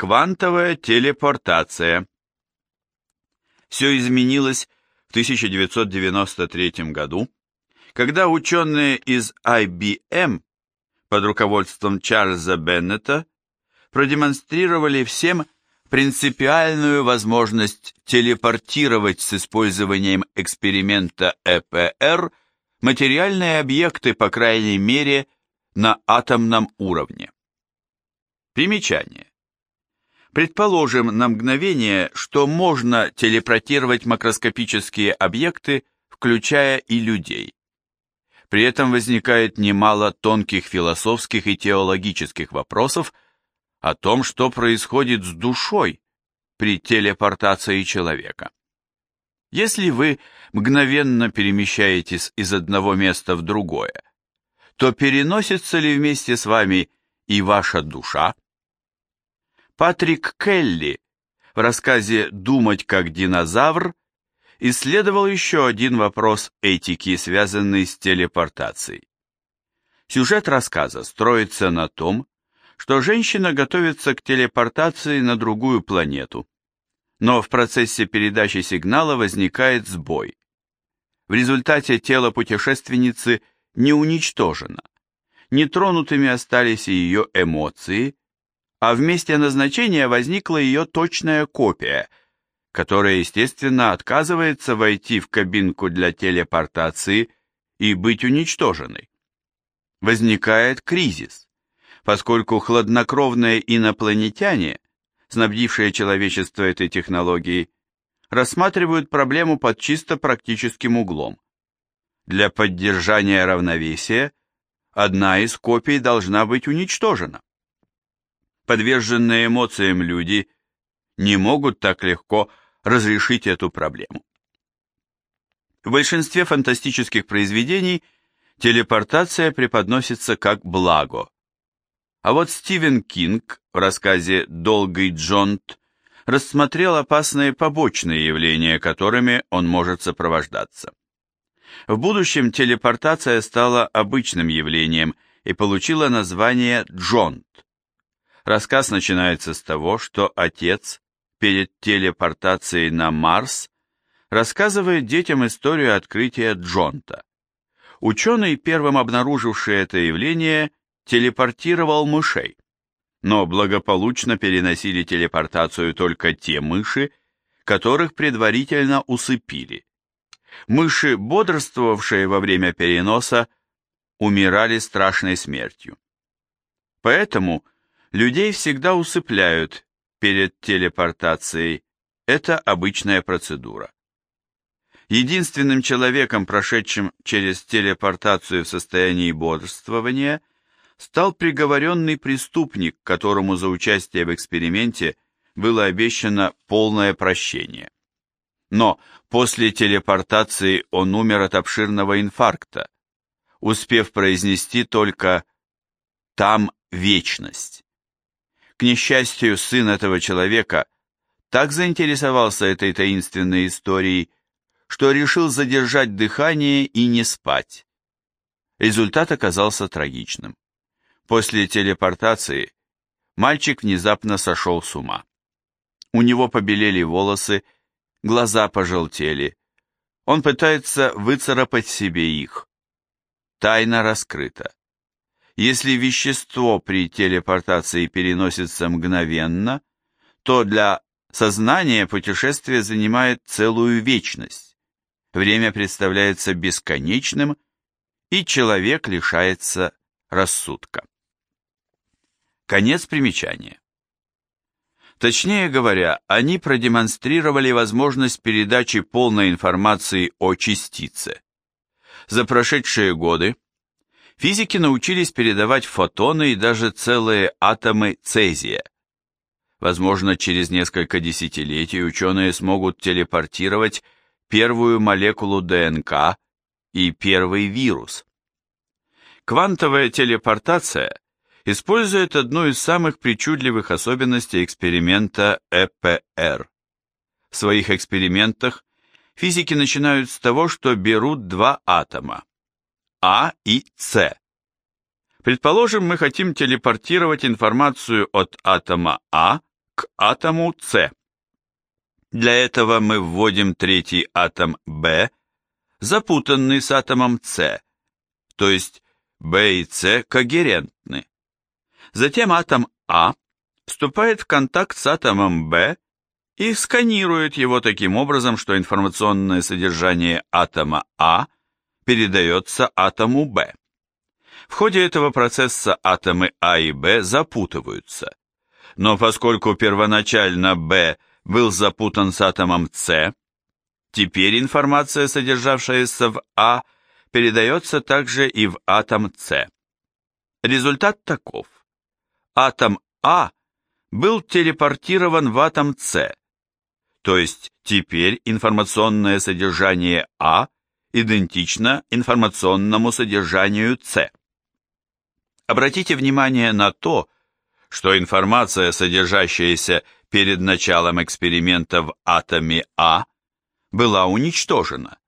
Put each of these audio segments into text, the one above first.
Квантовая телепортация. Все изменилось в 1993 году, когда ученые из IBM под руководством Чарльза Беннета продемонстрировали всем принципиальную возможность телепортировать с использованием эксперимента ЭПР материальные объекты, по крайней мере, на атомном уровне. Примечание. Предположим на мгновение, что можно телепортировать макроскопические объекты, включая и людей. При этом возникает немало тонких философских и теологических вопросов о том, что происходит с душой при телепортации человека. Если вы мгновенно перемещаетесь из одного места в другое, то переносится ли вместе с вами и ваша душа? Патрик Келли в рассказе «Думать как динозавр» исследовал еще один вопрос этики, связанный с телепортацией. Сюжет рассказа строится на том, что женщина готовится к телепортации на другую планету, но в процессе передачи сигнала возникает сбой. В результате тело путешественницы не уничтожено. Нетронутыми остались и ее эмоции, а в месте назначения возникла ее точная копия, которая, естественно, отказывается войти в кабинку для телепортации и быть уничтоженной. Возникает кризис, поскольку хладнокровные инопланетяне, снабдившие человечество этой технологией, рассматривают проблему под чисто практическим углом. Для поддержания равновесия одна из копий должна быть уничтожена подверженные эмоциям люди не могут так легко разрешить эту проблему. В большинстве фантастических произведений телепортация преподносится как благо. А вот Стивен Кинг в рассказе «Долгий Джонт» рассмотрел опасные побочные явления, которыми он может сопровождаться. В будущем телепортация стала обычным явлением и получила название «Джонт». Рассказ начинается с того, что отец перед телепортацией на Марс рассказывает детям историю открытия Джонта. Ученый, первым обнаруживший это явление, телепортировал мышей, но благополучно переносили телепортацию только те мыши, которых предварительно усыпили. Мыши, бодрствовавшие во время переноса, умирали страшной смертью. Поэтому Людей всегда усыпляют перед телепортацией. Это обычная процедура. Единственным человеком, прошедшим через телепортацию в состоянии бодрствования, стал приговоренный преступник, которому за участие в эксперименте было обещано полное прощение. Но после телепортации он умер от обширного инфаркта, успев произнести только «там вечность». К несчастью, сын этого человека так заинтересовался этой таинственной историей, что решил задержать дыхание и не спать. Результат оказался трагичным. После телепортации мальчик внезапно сошел с ума. У него побелели волосы, глаза пожелтели. Он пытается выцарапать себе их. Тайна раскрыта. Если вещество при телепортации переносится мгновенно, то для сознания путешествие занимает целую вечность. Время представляется бесконечным, и человек лишается рассудка. Конец примечания. Точнее говоря, они продемонстрировали возможность передачи полной информации о частице. За прошедшие годы Физики научились передавать фотоны и даже целые атомы цезия. Возможно, через несколько десятилетий ученые смогут телепортировать первую молекулу ДНК и первый вирус. Квантовая телепортация использует одну из самых причудливых особенностей эксперимента ЭПР. В своих экспериментах физики начинают с того, что берут два атома а и С. Предположим, мы хотим телепортировать информацию от атома А к атому С. Для этого мы вводим третий атом B, запутанный с атомом С, то есть B и С когерентны. Затем атом А вступает в контакт с атомом B и сканирует его таким образом, что информационное содержание атома А передается атому Б. В ходе этого процесса атомы А и Б запутываются. Но поскольку первоначально Б был запутан с атомом С, теперь информация, содержавшаяся в А, передается также и в атом С. Результат таков. Атом А был телепортирован в атом С, то есть теперь информационное содержание А идентично информационному содержанию С. Обратите внимание на то, что информация, содержащаяся перед началом эксперимента в атоме А, была уничтожена.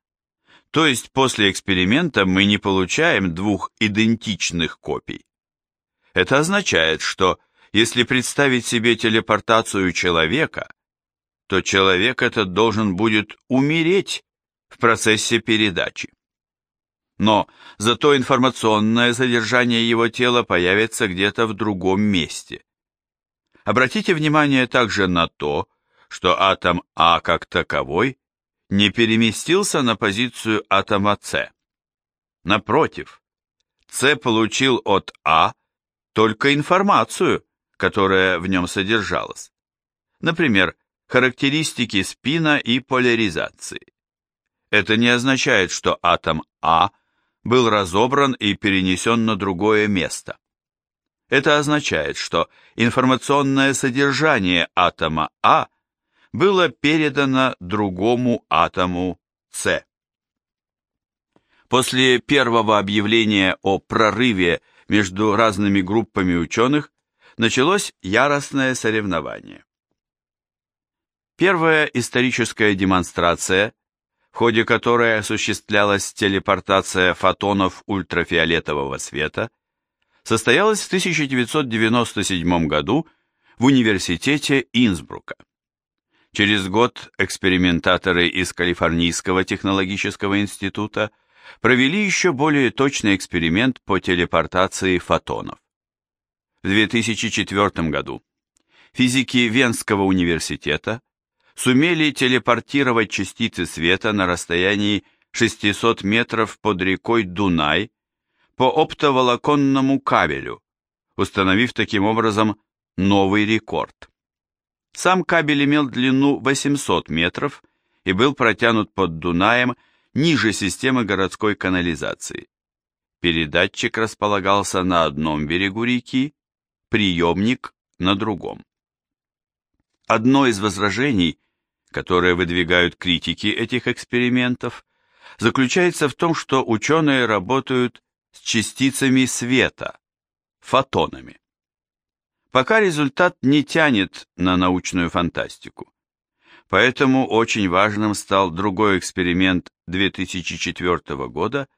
То есть после эксперимента мы не получаем двух идентичных копий. Это означает, что если представить себе телепортацию человека, то человек этот должен будет умереть в процессе передачи но зато информационное содержание его тела появится где-то в другом месте. Обратите внимание также на то, что атом А как таковой не переместился на позицию атома С. Напротив, С получил от А только информацию, которая в нем содержалась. Например, характеристики спина и поляризации. Это не означает, что атом А – был разобран и перенесен на другое место. Это означает, что информационное содержание атома А было передано другому атому С. После первого объявления о прорыве между разными группами ученых началось яростное соревнование. Первая историческая демонстрация в ходе которой осуществлялась телепортация фотонов ультрафиолетового света, состоялась в 1997 году в университете Инсбрука. Через год экспериментаторы из Калифорнийского технологического института провели еще более точный эксперимент по телепортации фотонов. В 2004 году физики Венского университета сумели телепортировать частицы света на расстоянии 600 метров под рекой Дунай по оптоволоконному кабелю, установив таким образом новый рекорд. Сам кабель имел длину 800 метров и был протянут под Дунаем ниже системы городской канализации. Передатчик располагался на одном берегу реки, приемник на другом. Одно из возражений, которое выдвигают критики этих экспериментов, заключается в том, что ученые работают с частицами света, фотонами. Пока результат не тянет на научную фантастику. Поэтому очень важным стал другой эксперимент 2004 года,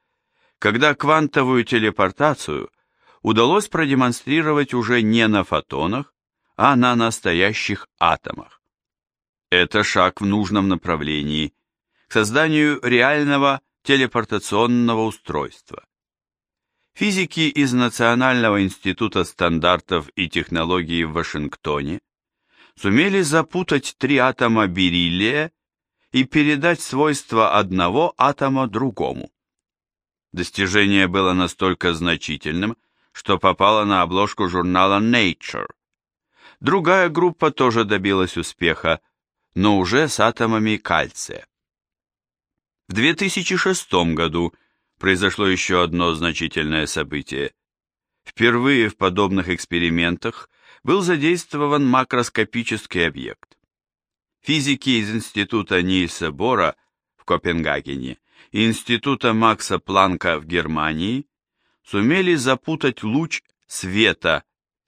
когда квантовую телепортацию удалось продемонстрировать уже не на фотонах, а на настоящих атомах. Это шаг в нужном направлении, к созданию реального телепортационного устройства. Физики из Национального института стандартов и технологий в Вашингтоне сумели запутать три атома бериллия и передать свойства одного атома другому. Достижение было настолько значительным, что попало на обложку журнала Nature. Другая группа тоже добилась успеха, но уже с атомами кальция. В 2006 году произошло еще одно значительное событие. Впервые в подобных экспериментах был задействован макроскопический объект. Физики из Института Нильса Бора в Копенгагене и Института Макса Планка в Германии сумели запутать луч света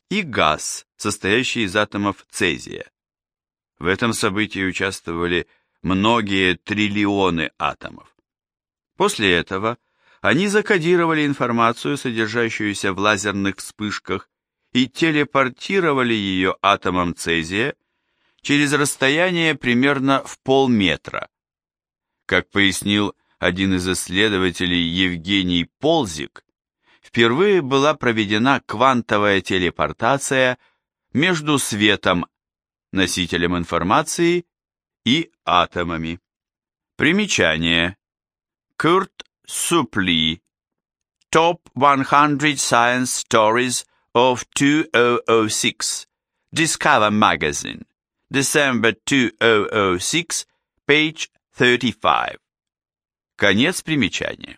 и газ, состоящий из атомов цезия. В этом событии участвовали многие триллионы атомов. После этого они закодировали информацию, содержащуюся в лазерных вспышках, и телепортировали ее атомам цезия через расстояние примерно в полметра. Как пояснил один из исследователей Евгений Ползик, впервые была проведена квантовая телепортация между светом, носителем информации, и атомами. Примечание. Курт Супли. Top 100 Science Stories of 2006. Discover Magazine. December 2006, page 35. Конец примечания.